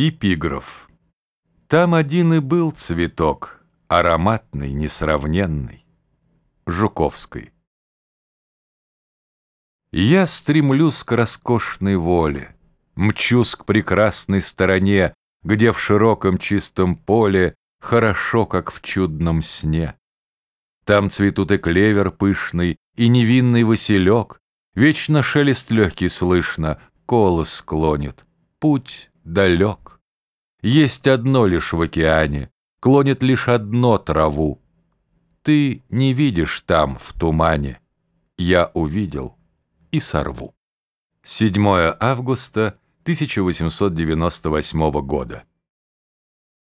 Эпиграф. Там один и был цветок, Ароматный, несравненный. Жуковской. Я стремлюсь к роскошной воле, Мчусь к прекрасной стороне, Где в широком чистом поле Хорошо, как в чудном сне. Там цветут и клевер пышный, И невинный василек, Вечно шелест легкий слышно, Колос склонит, путь далек. Есть одно лишь в океане, Клонит лишь одно траву. Ты не видишь там, в тумане, Я увидел и сорву. 7 августа 1898 года.